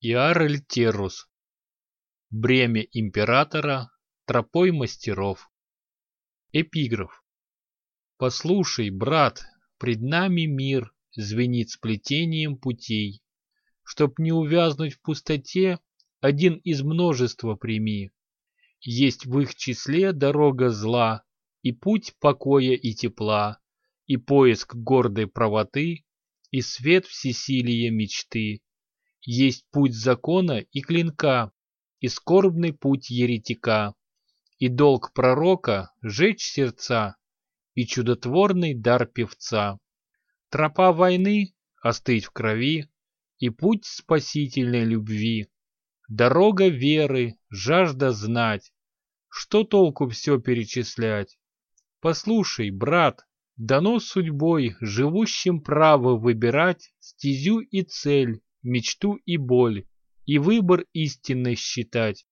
Иарельтерус. Бремя императора тропой мастеров. Эпиграф. Послушай, брат, пред нами мир звенит сплетением путей. Чтоб не увязнуть в пустоте, один из множества прими. Есть в их числе дорога зла, и путь покоя и тепла, и поиск гордой правоты, и свет всесилия мечты. Есть путь закона и клинка, и скорбный путь еретика, и долг пророка — жечь сердца, и чудотворный дар певца. Тропа войны — остыть в крови, и путь спасительной любви. Дорога веры, жажда знать. Что толку все перечислять? Послушай, брат, дано судьбой живущим право выбирать стезю и цель, мечту и боль, и выбор истинный считать.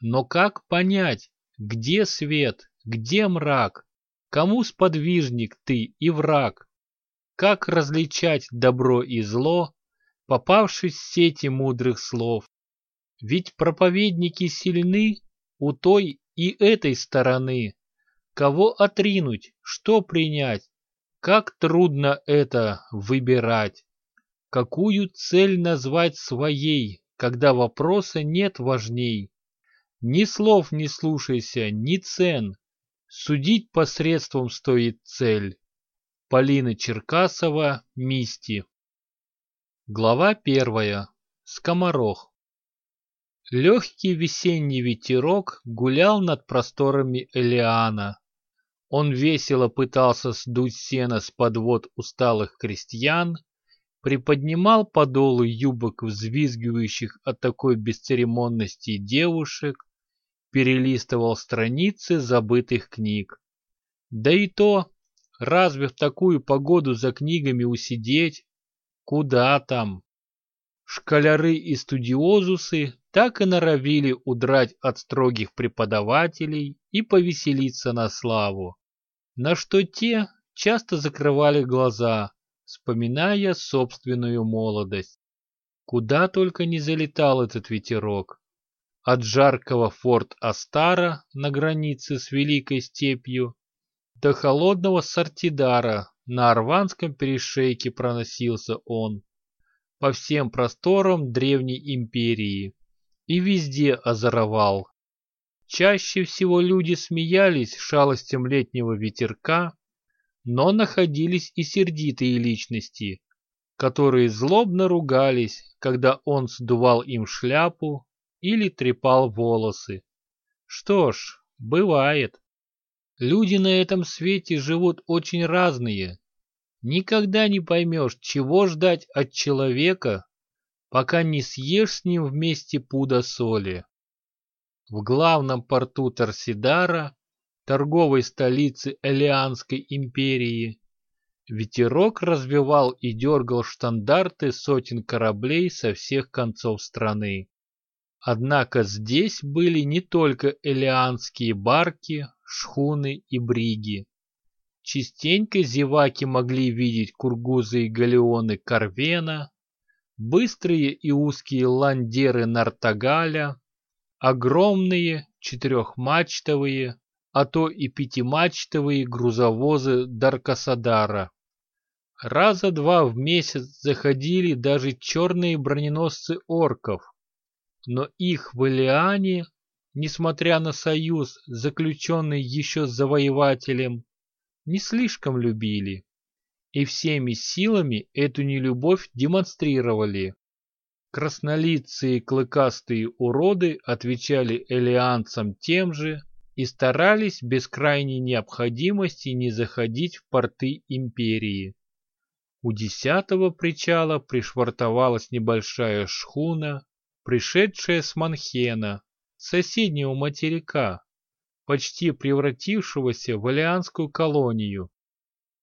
Но как понять, где свет, где мрак, кому сподвижник ты и враг? Как различать добро и зло, попавшись в сети мудрых слов? Ведь проповедники сильны у той и этой стороны. Кого отринуть, что принять, как трудно это выбирать. Какую цель назвать своей, когда вопроса нет важней? Ни слов не слушайся, ни цен. Судить посредством стоит цель. Полина Черкасова, Мисти. Глава первая. Скоморох. Легкий весенний ветерок гулял над просторами Элиана. Он весело пытался сдуть сено с подвод усталых крестьян, приподнимал подолы юбок взвизгивающих от такой бесцеремонности девушек, перелистывал страницы забытых книг. Да и то, разве в такую погоду за книгами усидеть? Куда там? Школяры и студиозусы так и норовили удрать от строгих преподавателей и повеселиться на славу, на что те часто закрывали глаза, вспоминая собственную молодость. Куда только не залетал этот ветерок. От жаркого форт Астара на границе с Великой степью до холодного Сартидара на Арванском перешейке проносился он по всем просторам древней империи и везде озоровал. Чаще всего люди смеялись шалостям летнего ветерка, но находились и сердитые личности, которые злобно ругались, когда он сдувал им шляпу или трепал волосы. Что ж, бывает. Люди на этом свете живут очень разные, Никогда не поймешь, чего ждать от человека, пока не съешь с ним вместе пуда соли. В главном порту Торсидара, торговой столице Элианской империи, ветерок развивал и дергал штандарты сотен кораблей со всех концов страны. Однако здесь были не только элианские барки, шхуны и бриги. Частенько зеваки могли видеть кургузы и галеоны Карвена, быстрые и узкие ландеры Нартагаля, огромные четырехмачтовые, а то и пятимачтовые грузовозы Даркасадара. Раза два в месяц заходили даже черные броненосцы орков, но их в Элиане, несмотря на союз, заключенный еще с завоевателем, не слишком любили и всеми силами эту нелюбовь демонстрировали. Краснолицые клыкастые уроды отвечали элианцам тем же и старались без крайней необходимости не заходить в порты империи. У десятого причала пришвартовалась небольшая шхуна, пришедшая с Манхена, соседнего материка, почти превратившегося в алианскую колонию.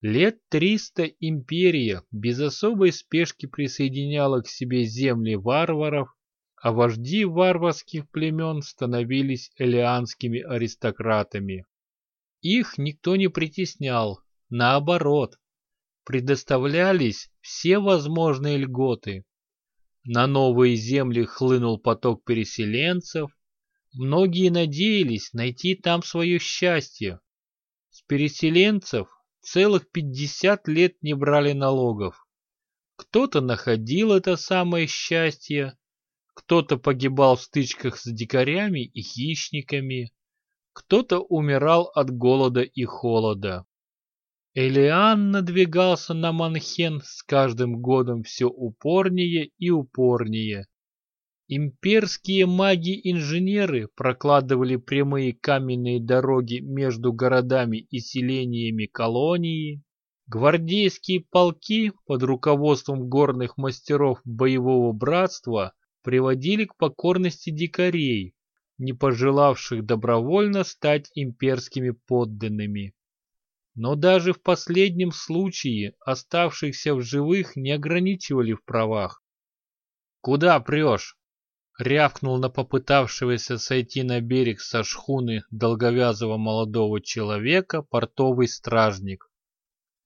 Лет триста империя без особой спешки присоединяла к себе земли варваров, а вожди варварских племен становились элианскими аристократами. Их никто не притеснял, наоборот, предоставлялись все возможные льготы. На новые земли хлынул поток переселенцев. Многие надеялись найти там свое счастье. С переселенцев целых 50 лет не брали налогов. Кто-то находил это самое счастье, кто-то погибал в стычках с дикарями и хищниками, кто-то умирал от голода и холода. Элиан надвигался на Манхен с каждым годом все упорнее и упорнее. Имперские маги-инженеры прокладывали прямые каменные дороги между городами и селениями колонии. Гвардейские полки под руководством горных мастеров боевого братства приводили к покорности дикарей, не пожелавших добровольно стать имперскими подданными. Но даже в последнем случае оставшихся в живых не ограничивали в правах. «Куда прешь?» — рявкнул на попытавшегося сойти на берег со шхуны долговязого молодого человека портовый стражник.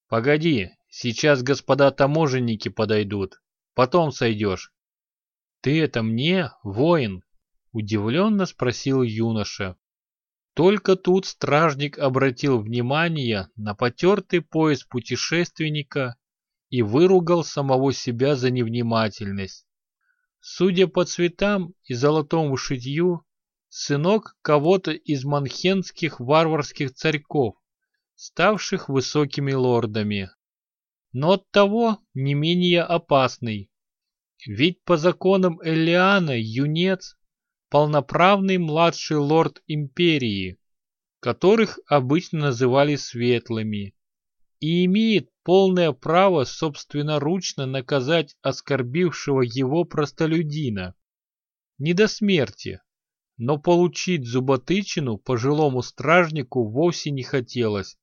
«Погоди, сейчас господа таможенники подойдут, потом сойдешь». «Ты это мне, воин?» — удивленно спросил юноша. Только тут стражник обратил внимание на потертый пояс путешественника и выругал самого себя за невнимательность. Судя по цветам и золотому шитью, сынок кого-то из манхенских варварских царьков, ставших высокими лордами. Но оттого не менее опасный. Ведь по законам Элиана юнец полноправный младший лорд империи, которых обычно называли светлыми, и имеет полное право собственноручно наказать оскорбившего его простолюдина. Не до смерти, но получить зуботычину пожилому стражнику вовсе не хотелось.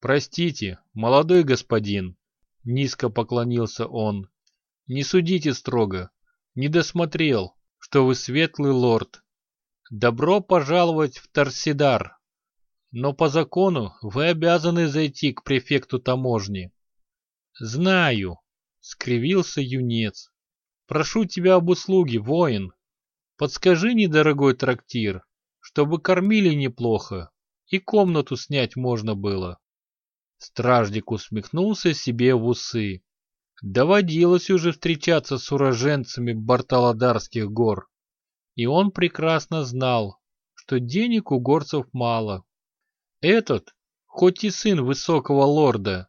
«Простите, молодой господин», — низко поклонился он, — «не судите строго, не досмотрел, что вы светлый лорд. Добро пожаловать в Торсидар. Но по закону вы обязаны зайти к префекту таможни. Знаю, скривился юнец. Прошу тебя об услуге, воин. Подскажи недорогой трактир, чтобы кормили неплохо и комнату снять можно было. Стражник усмехнулся себе в усы. Доводилось уже встречаться с уроженцами Барталадарских гор, и он прекрасно знал, что денег у горцев мало. Этот, хоть и сын высокого лорда,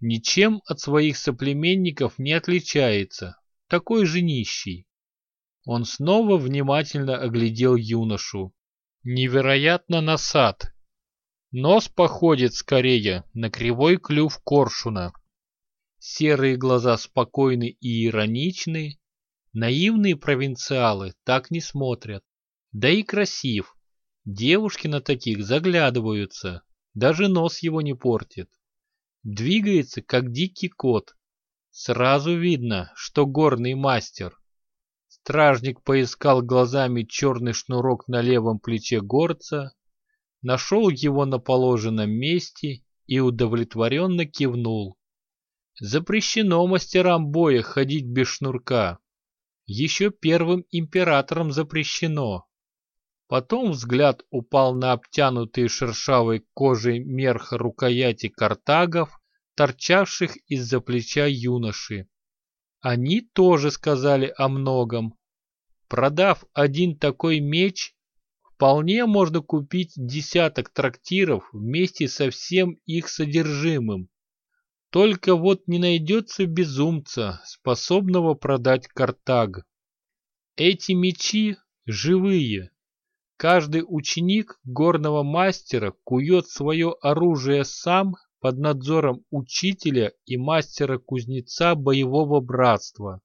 ничем от своих соплеменников не отличается, такой же нищий. Он снова внимательно оглядел юношу. Невероятно насад. Нос походит скорее на кривой клюв коршуна. Серые глаза спокойны и ироничны. Наивные провинциалы так не смотрят. Да и красив. Девушки на таких заглядываются. Даже нос его не портит. Двигается, как дикий кот. Сразу видно, что горный мастер. Стражник поискал глазами черный шнурок на левом плече горца, нашел его на положенном месте и удовлетворенно кивнул. Запрещено мастерам боя ходить без шнурка. Еще первым императором запрещено. Потом взгляд упал на обтянутые шершавой кожей мерх рукояти картагов, торчавших из-за плеча юноши. Они тоже сказали о многом. Продав один такой меч, вполне можно купить десяток трактиров вместе со всем их содержимым. Только вот не найдется безумца, способного продать Картаг. Эти мечи живые. Каждый ученик горного мастера кует свое оружие сам под надзором учителя и мастера-кузнеца боевого братства.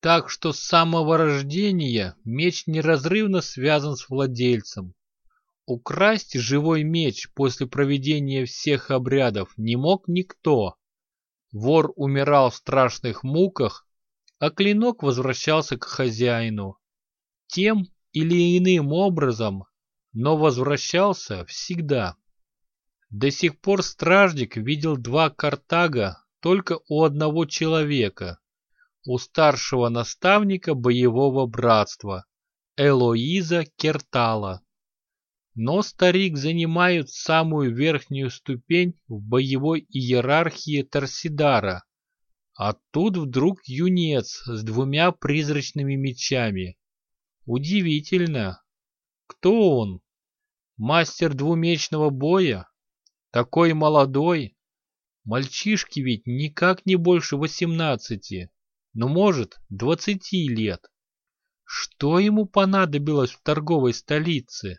Так что с самого рождения меч неразрывно связан с владельцем. Украсть живой меч после проведения всех обрядов не мог никто. Вор умирал в страшных муках, а клинок возвращался к хозяину. Тем или иным образом, но возвращался всегда. До сих пор стражник видел два картага только у одного человека. у старшего наставника боевого братства Элоиза Кертала. Но старик занимает самую верхнюю ступень в боевой иерархии Торсидара. А тут вдруг юнец с двумя призрачными мечами. Удивительно. Кто он? Мастер двумечного боя? Такой молодой? Мальчишки ведь никак не больше восемнадцати, но может двадцати лет. Что ему понадобилось в торговой столице?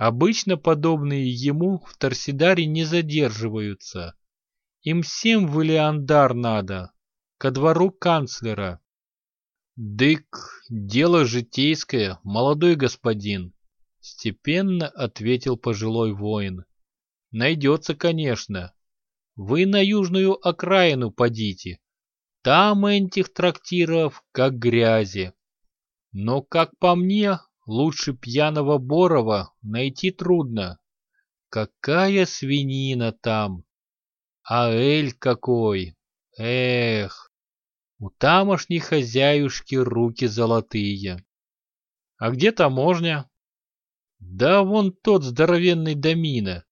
Обычно подобные ему в Торсидаре не задерживаются. Им всем в Илеандар надо, ко двору канцлера. Дык, дело житейское, молодой господин, степенно ответил пожилой воин. Найдется, конечно. Вы на южную окраину подите. Там этих трактиров как грязи. Но, как по мне, лучше пьяного Борова найти трудно. Какая свинина там! А эль какой! Эх! У тамошней хозяюшки руки золотые. А где таможня? Да вон тот здоровенный домина.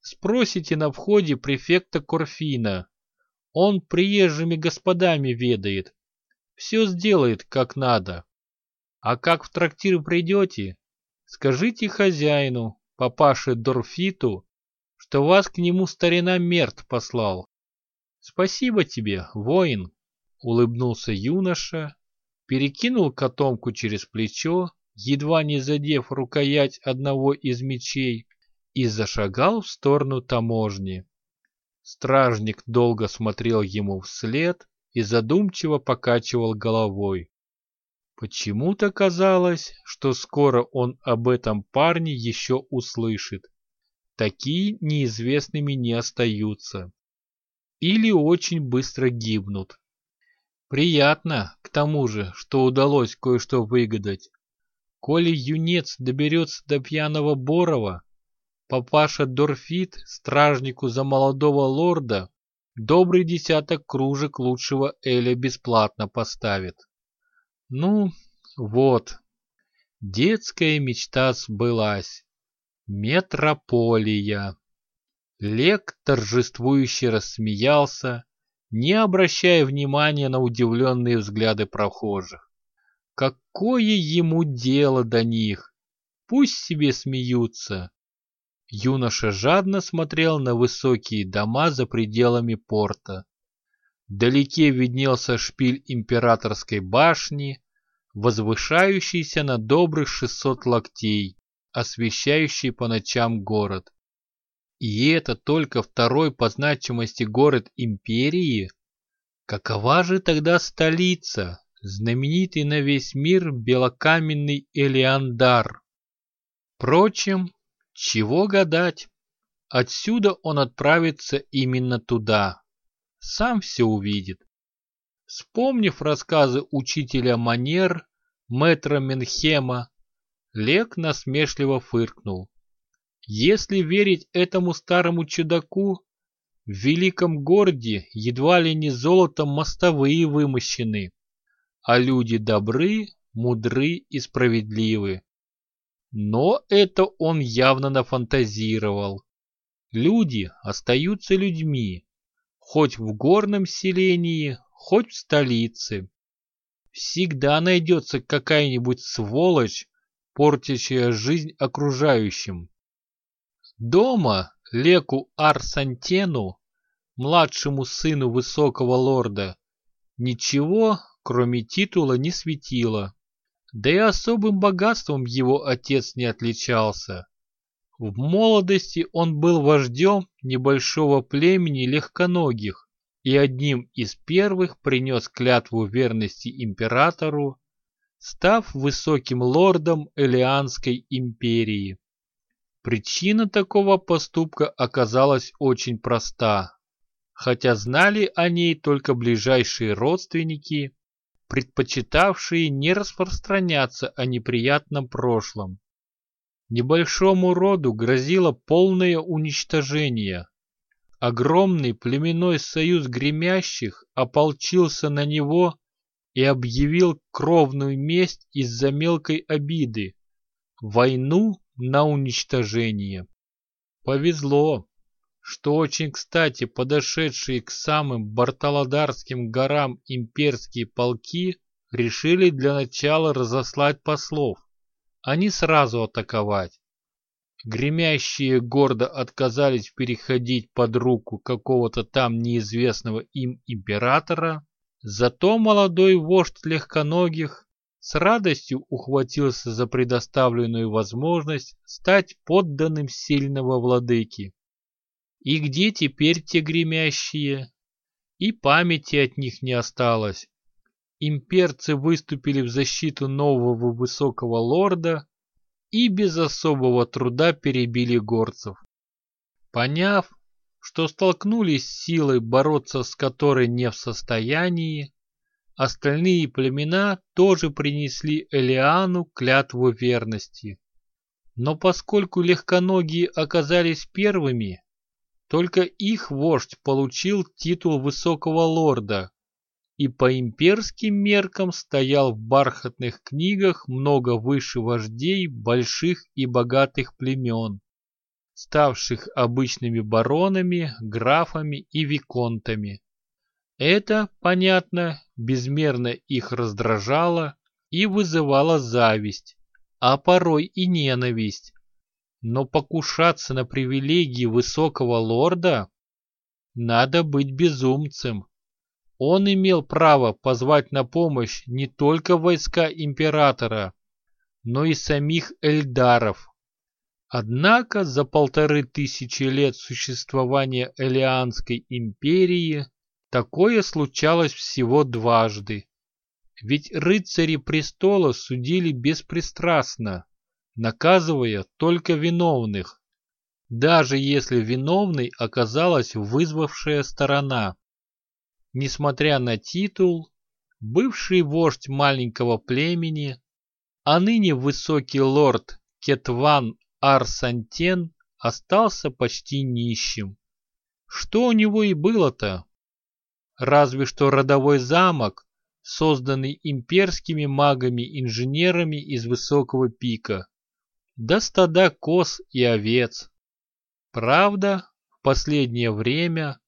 Спросите на входе префекта Корфина. Он приезжими господами ведает. Все сделает как надо. А как в трактир придете, скажите хозяину, папаше Дорфиту, что вас к нему старина Мерт послал. Спасибо тебе, воин, улыбнулся юноша, перекинул котомку через плечо, едва не задев рукоять одного из мечей, и зашагал в сторону таможни. Стражник долго смотрел ему вслед и задумчиво покачивал головой. Почему-то казалось, что скоро он об этом парне еще услышит. Такие неизвестными не остаются. Или очень быстро гибнут. Приятно, к тому же, что удалось кое-что выгадать. Коли юнец доберется до пьяного Борова, папаша Дорфит стражнику за молодого лорда добрый десяток кружек лучшего Эля бесплатно поставит. Ну, вот. Детская мечта сбылась. Метрополия. Лек торжествующе рассмеялся, не обращая внимания на удивленные взгляды прохожих. Какое ему дело до них? Пусть себе смеются. Юноша жадно смотрел на высокие дома за пределами порта. Вдалеке виднелся шпиль императорской башни, возвышающийся на добрых 600 локтей, освещающий по ночам город. И это только второй по значимости город империи? Какова же тогда столица, знаменитый на весь мир белокаменный Элеандар? Впрочем, чего гадать? Отсюда он отправится именно туда сам все увидит. Вспомнив рассказы учителя манер, мэтра Менхема, Лек насмешливо фыркнул. Если верить этому старому чудаку, в великом городе едва ли не золотом мостовые вымощены, а люди добры, мудры и справедливы. Но это он явно нафантазировал. Люди остаются людьми, хоть в горном селении, хоть в столице. Всегда найдется какая-нибудь сволочь, портящая жизнь окружающим. Дома Леку Арсантену, младшему сыну высокого лорда, ничего, кроме титула, не светило. Да и особым богатством его отец не отличался. В молодости он был вождем небольшого племени легконогих и одним из первых принес клятву верности императору, став высоким лордом Элианской империи. Причина такого поступка оказалась очень проста, хотя знали о ней только ближайшие родственники, предпочитавшие не распространяться о неприятном прошлом. Небольшому роду грозило полное уничтожение. Огромный племенной союз гремящих ополчился на него и объявил кровную месть из-за мелкой обиды – войну на уничтожение. Повезло, что очень кстати подошедшие к самым Бартолодарским горам имперские полки решили для начала разослать послов, а не сразу атаковать. Гремящие гордо отказались переходить под руку какого-то там неизвестного им императора, зато молодой вождь легконогих с радостью ухватился за предоставленную возможность стать подданным сильного владыки. И где теперь те гремящие? И памяти от них не осталось. Имперцы выступили в защиту нового высокого лорда и без особого труда перебили горцев. Поняв, что столкнулись с силой, бороться с которой не в состоянии, остальные племена тоже принесли Элиану клятву верности. Но поскольку легконогие оказались первыми, только их вождь получил титул высокого лорда и по имперским меркам стоял в бархатных книгах много выше вождей больших и богатых племен ставших обычными баронами, графами и виконтами. Это, понятно, безмерно их раздражало и вызывало зависть, а порой и ненависть. Но покушаться на привилегии высокого лорда надо быть безумцем. Он имел право позвать на помощь не только войска императора, но и самих эльдаров, Однако за полторы тысячи лет существования Элианской империи такое случалось всего дважды. Ведь рыцари престола судили беспристрастно, наказывая только виновных, даже если виновной оказалась вызвавшая сторона. Несмотря на титул, бывший вождь маленького племени, а ныне высокий лорд Кетван Арсантен остался почти нищим. Что у него и было-то? Разве что родовой замок, созданный имперскими магами-инженерами из высокого пика. Да стада коз и овец. Правда, в последнее время,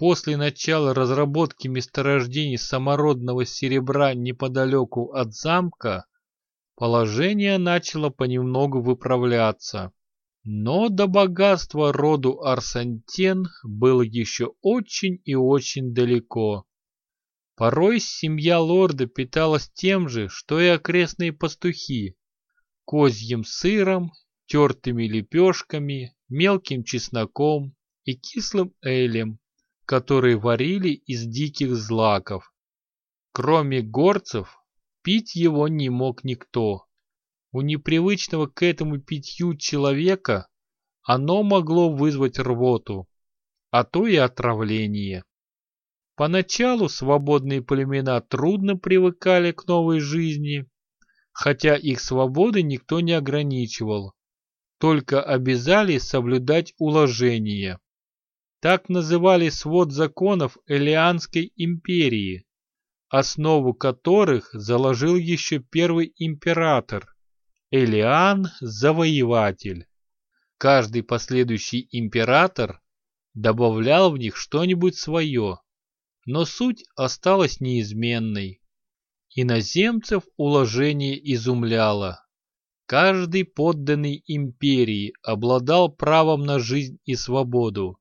после начала разработки месторождений самородного серебра неподалеку от замка, Положение начало понемногу выправляться. Но до богатства роду Арсантен было еще очень и очень далеко. Порой семья лорда питалась тем же, что и окрестные пастухи. Козьим сыром, тертыми лепешками, мелким чесноком и кислым элем, которые варили из диких злаков. Кроме горцев, Пить его не мог никто. У непривычного к этому питью человека оно могло вызвать рвоту, а то и отравление. Поначалу свободные племена трудно привыкали к новой жизни, хотя их свободы никто не ограничивал, только обязали соблюдать уложения. Так называли свод законов Элианской империи, основу которых заложил еще первый император Элиан Завоеватель. Каждый последующий император добавлял в них что-нибудь свое, но суть осталась неизменной. Иноземцев уложение изумляло. Каждый подданный империи обладал правом на жизнь и свободу.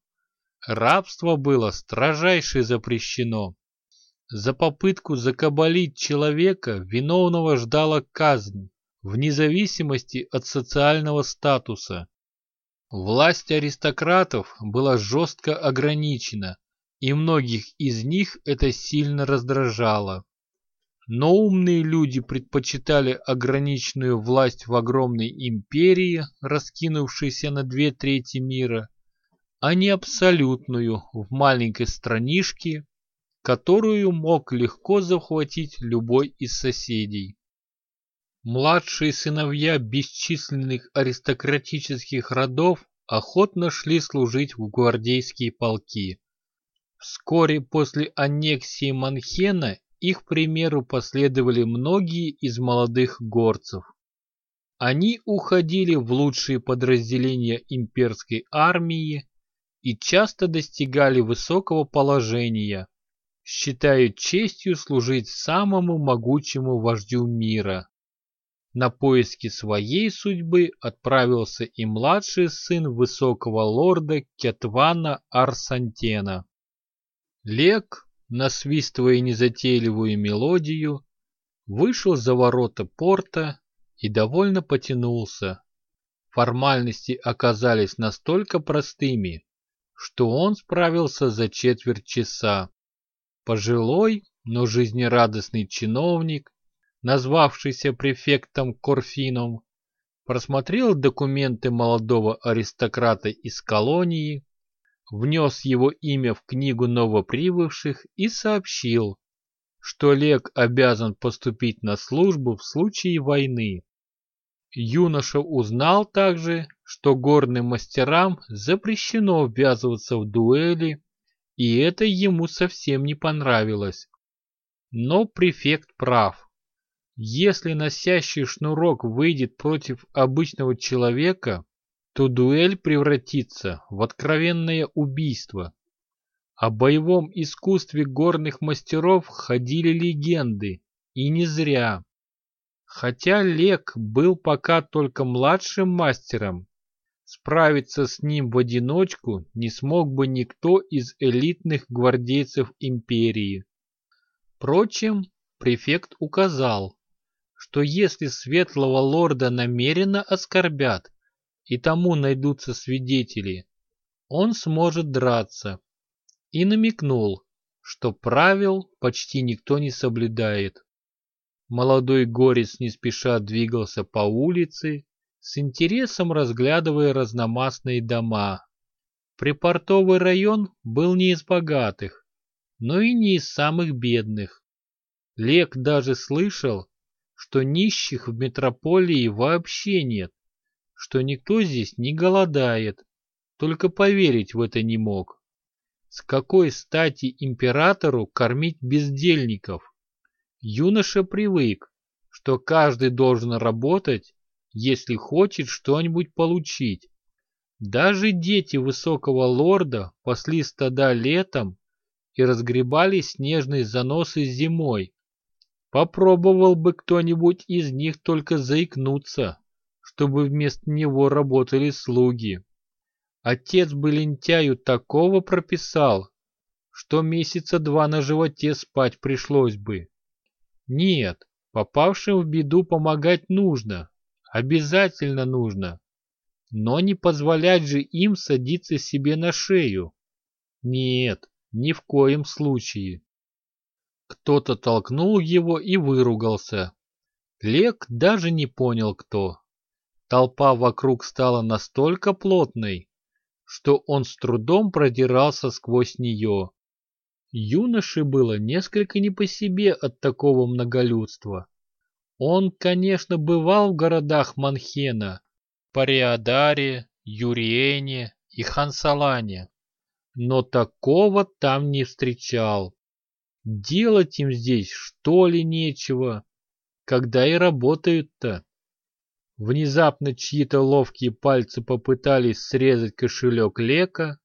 Рабство было строжайше запрещено. За попытку закабалить человека виновного ждала казнь, вне зависимости от социального статуса. Власть аристократов была жестко ограничена, и многих из них это сильно раздражало. Но умные люди предпочитали ограниченную власть в огромной империи, раскинувшейся на две трети мира, а не абсолютную в маленькой странишке, которую мог легко захватить любой из соседей. Младшие сыновья бесчисленных аристократических родов охотно шли служить в гвардейские полки. Вскоре после аннексии Манхена их примеру последовали многие из молодых горцев. Они уходили в лучшие подразделения имперской армии и часто достигали высокого положения, считая честью служить самому могучему вождю мира. На поиски своей судьбы отправился и младший сын высокого лорда Кетвана Арсантена. Лек, насвистывая незатейливую мелодию, вышел за ворота порта и довольно потянулся. Формальности оказались настолько простыми, что он справился за четверть часа. Пожилой, но жизнерадостный чиновник, назвавшийся префектом Корфином, просмотрел документы молодого аристократа из колонии, внес его имя в книгу новоприбывших и сообщил, что Лек обязан поступить на службу в случае войны. Юноша узнал также, что горным мастерам запрещено ввязываться в дуэли, и это ему совсем не понравилось. Но префект прав. Если носящий шнурок выйдет против обычного человека, то дуэль превратится в откровенное убийство. О боевом искусстве горных мастеров ходили легенды, и не зря. Хотя Лек был пока только младшим мастером, справиться с ним в одиночку не смог бы никто из элитных гвардейцев империи. Впрочем, префект указал, что если светлого лорда намеренно оскорбят, и тому найдутся свидетели, он сможет драться, и намекнул, что правил почти никто не соблюдает. Молодой горец не спеша двигался по улице, с интересом разглядывая разномастные дома. Припортовый район был не из богатых, но и не из самых бедных. Лек даже слышал, что нищих в метрополии вообще нет, что никто здесь не голодает, только поверить в это не мог. С какой стати императору кормить бездельников? Юноша привык, что каждый должен работать, если хочет что-нибудь получить. Даже дети высокого лорда пасли стада летом и разгребали снежные заносы зимой. Попробовал бы кто-нибудь из них только заикнуться, чтобы вместо него работали слуги. Отец бы лентяю такого прописал, что месяца два на животе спать пришлось бы. Нет, попавшим в беду помогать нужно, обязательно нужно. Но не позволять же им садиться себе на шею. Нет, ни в коем случае. Кто-то толкнул его и выругался. Лек даже не понял, кто. Толпа вокруг стала настолько плотной, что он с трудом продирался сквозь нее. Юноше было несколько не по себе от такого многолюдства. Он, конечно, бывал в городах Манхена, Париадаре, Юриене и Хансалане, но такого там не встречал. Делать им здесь что ли нечего, когда и работают-то. Внезапно чьи-то ловкие пальцы попытались срезать кошелек Лека,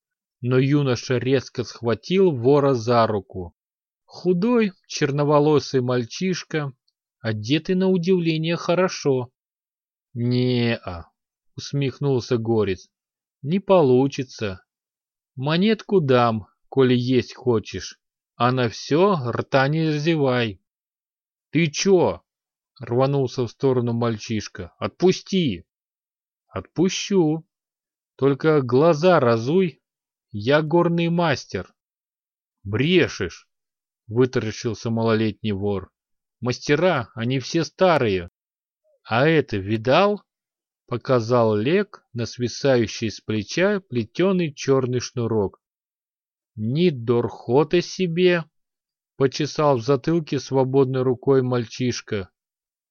но юноша резко схватил вора за руку. Худой, черноволосый мальчишка, одетый на удивление хорошо. «Не-а», — усмехнулся Горец, — «не получится. Монетку дам, коли есть хочешь, а на все рта не разевай». «Ты чё?» — рванулся в сторону мальчишка. «Отпусти!» «Отпущу. Только глаза разуй, я горный мастер. Брешешь, вытаращился малолетний вор. Мастера, они все старые. А это видал? Показал Лек на свисающий с плеча плетеный черный шнурок. Ни дорхота себе! Почесал в затылке свободной рукой мальчишка.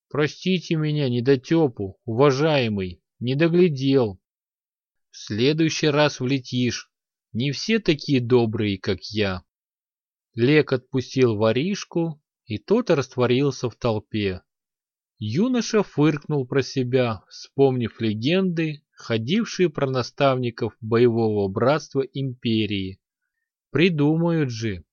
Простите меня, недотепу, уважаемый, не доглядел. В следующий раз влетишь, не все такие добрые, как я. Лек отпустил воришку, и тот растворился в толпе. Юноша фыркнул про себя, вспомнив легенды, ходившие про наставников боевого братства империи. Придумают же.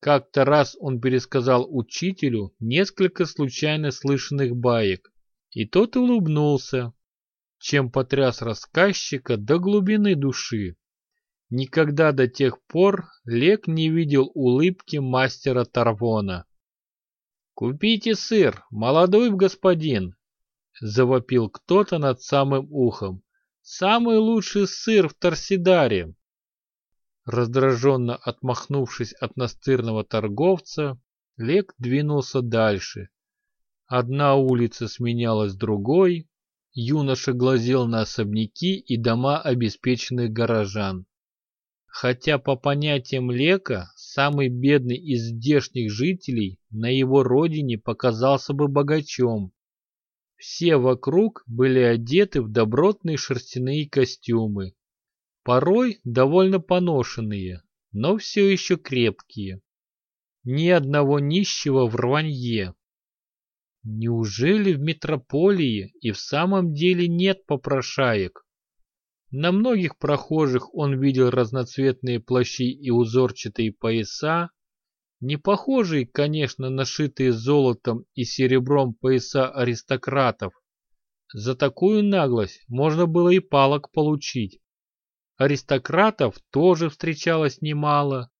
Как-то раз он пересказал учителю несколько случайно слышанных баек, и тот улыбнулся, чем потряс рассказчика до глубины души. Никогда до тех пор Лек не видел улыбки мастера Тарвона. «Купите сыр, молодой господин!» — завопил кто-то над самым ухом. «Самый лучший сыр в Торсидаре!» Раздраженно отмахнувшись от настырного торговца, Лек двинулся дальше. Одна улица сменялась другой, юноша глазел на особняки и дома обеспеченных горожан. Хотя по понятиям Лека, самый бедный из здешних жителей на его родине показался бы богачом. Все вокруг были одеты в добротные шерстяные костюмы, порой довольно поношенные, но все еще крепкие. Ни одного нищего в рванье. Неужели в метрополии и в самом деле нет попрошаек? На многих прохожих он видел разноцветные плащи и узорчатые пояса, не похожие, конечно, на шитые золотом и серебром пояса аристократов. За такую наглость можно было и палок получить. Аристократов тоже встречалось немало.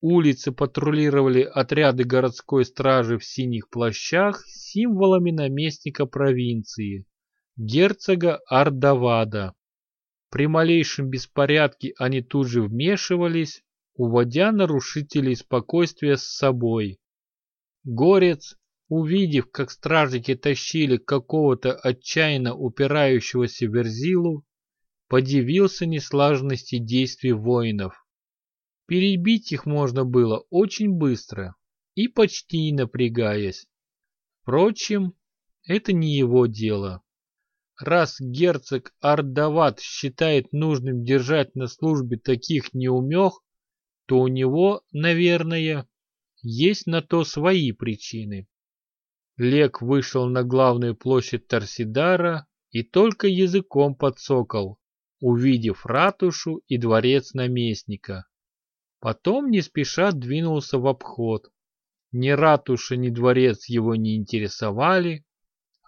Улицы патрулировали отряды городской стражи в синих плащах с символами наместника провинции, герцога Ардавада. При малейшем беспорядке они тут же вмешивались, уводя нарушителей спокойствия с собой. Горец, увидев, как стражники тащили какого-то отчаянно упирающегося верзилу, подивился неслаженности действий воинов. Перебить их можно было очень быстро и почти не напрягаясь. Впрочем, это не его дело. Раз герцог Ардават считает нужным держать на службе таких неумех, то у него, наверное, есть на то свои причины. Лек вышел на главную площадь Торсидара и только языком подсокол, увидев ратушу и дворец наместника. Потом не спеша двинулся в обход. Ни ратуша, ни дворец его не интересовали,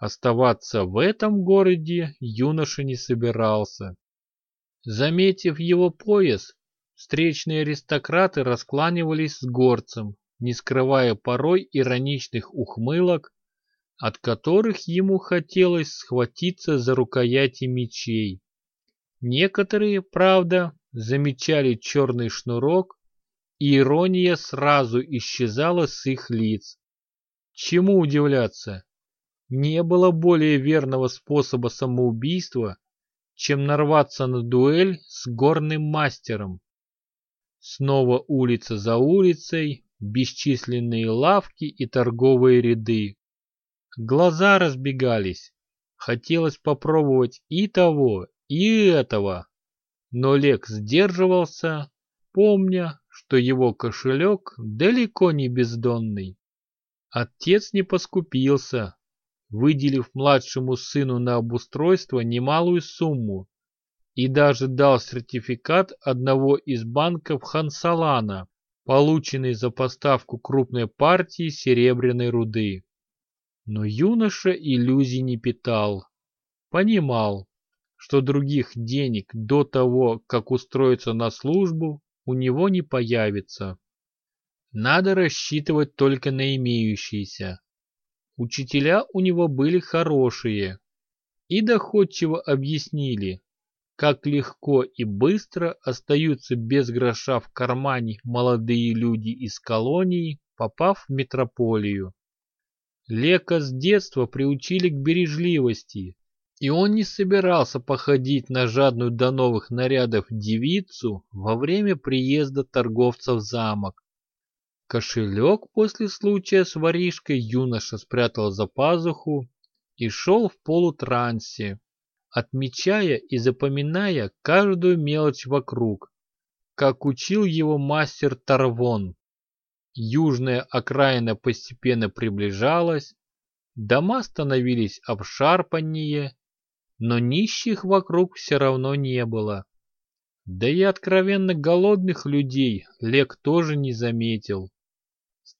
Оставаться в этом городе юноша не собирался. Заметив его пояс, встречные аристократы раскланивались с горцем, не скрывая порой ироничных ухмылок, от которых ему хотелось схватиться за рукояти мечей. Некоторые, правда, замечали черный шнурок, и ирония сразу исчезала с их лиц. Чему удивляться? Не было более верного способа самоубийства, чем нарваться на дуэль с горным мастером. Снова улица за улицей, бесчисленные лавки и торговые ряды. Глаза разбегались. Хотелось попробовать и того, и этого. Но Лек сдерживался, помня, что его кошелек далеко не бездонный. Отец не поскупился, выделив младшему сыну на обустройство немалую сумму и даже дал сертификат одного из банков Хансалана, полученный за поставку крупной партии серебряной руды. Но юноша иллюзий не питал. Понимал, что других денег до того, как устроиться на службу, у него не появится. Надо рассчитывать только на имеющиеся. Учителя у него были хорошие и доходчиво объяснили, как легко и быстро остаются без гроша в кармане молодые люди из колонии, попав в метрополию. Лека с детства приучили к бережливости, и он не собирался походить на жадную до новых нарядов девицу во время приезда торговца в замок. Кошелек после случая с воришкой юноша спрятал за пазуху и шел в полутрансе, отмечая и запоминая каждую мелочь вокруг, как учил его мастер Тарвон. Южная окраина постепенно приближалась, дома становились обшарпаннее, но нищих вокруг все равно не было. Да и откровенно голодных людей Лек тоже не заметил.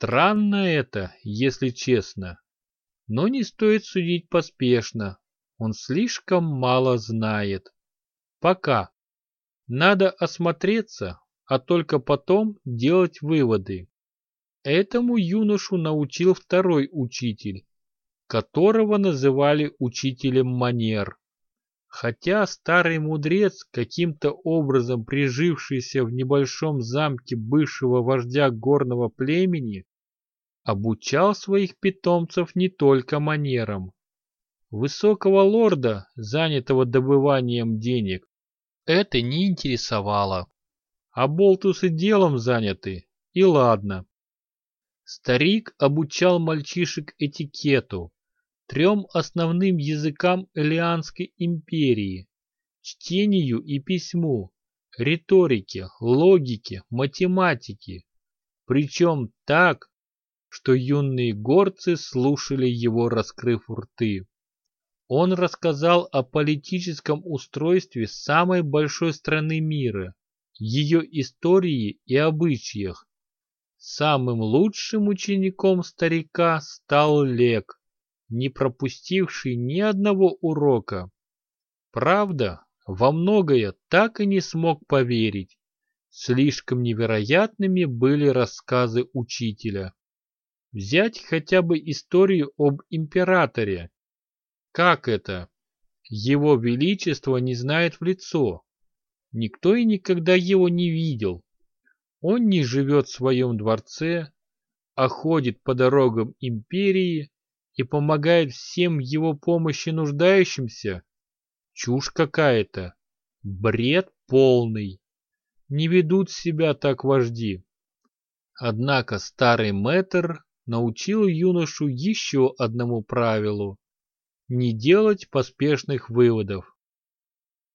Странно это, если честно. Но не стоит судить поспешно. Он слишком мало знает. Пока. Надо осмотреться, а только потом делать выводы. Этому юношу научил второй учитель, которого называли учителем манер. Хотя старый мудрец, каким-то образом прижившийся в небольшом замке бывшего вождя горного племени, обучал своих питомцев не только манерам. Высокого лорда, занятого добыванием денег, это не интересовало. А болтусы делом заняты, и ладно. Старик обучал мальчишек этикету, трем основным языкам Элианской империи – чтению и письму, риторике, логике, математике. Причем так, что юные горцы слушали его, раскрыв рты. Он рассказал о политическом устройстве самой большой страны мира, ее истории и обычаях. Самым лучшим учеником старика стал Лек, не пропустивший ни одного урока. Правда, во многое так и не смог поверить. Слишком невероятными были рассказы учителя. Взять хотя бы историю об императоре. Как это? Его Величество не знает в лицо. Никто и никогда его не видел. Он не живет в своем дворце, а ходит по дорогам империи и помогает всем его помощи нуждающимся? Чушь какая-то. Бред полный. Не ведут себя так вожди. Однако старый мэтр научил юношу еще одному правилу – не делать поспешных выводов.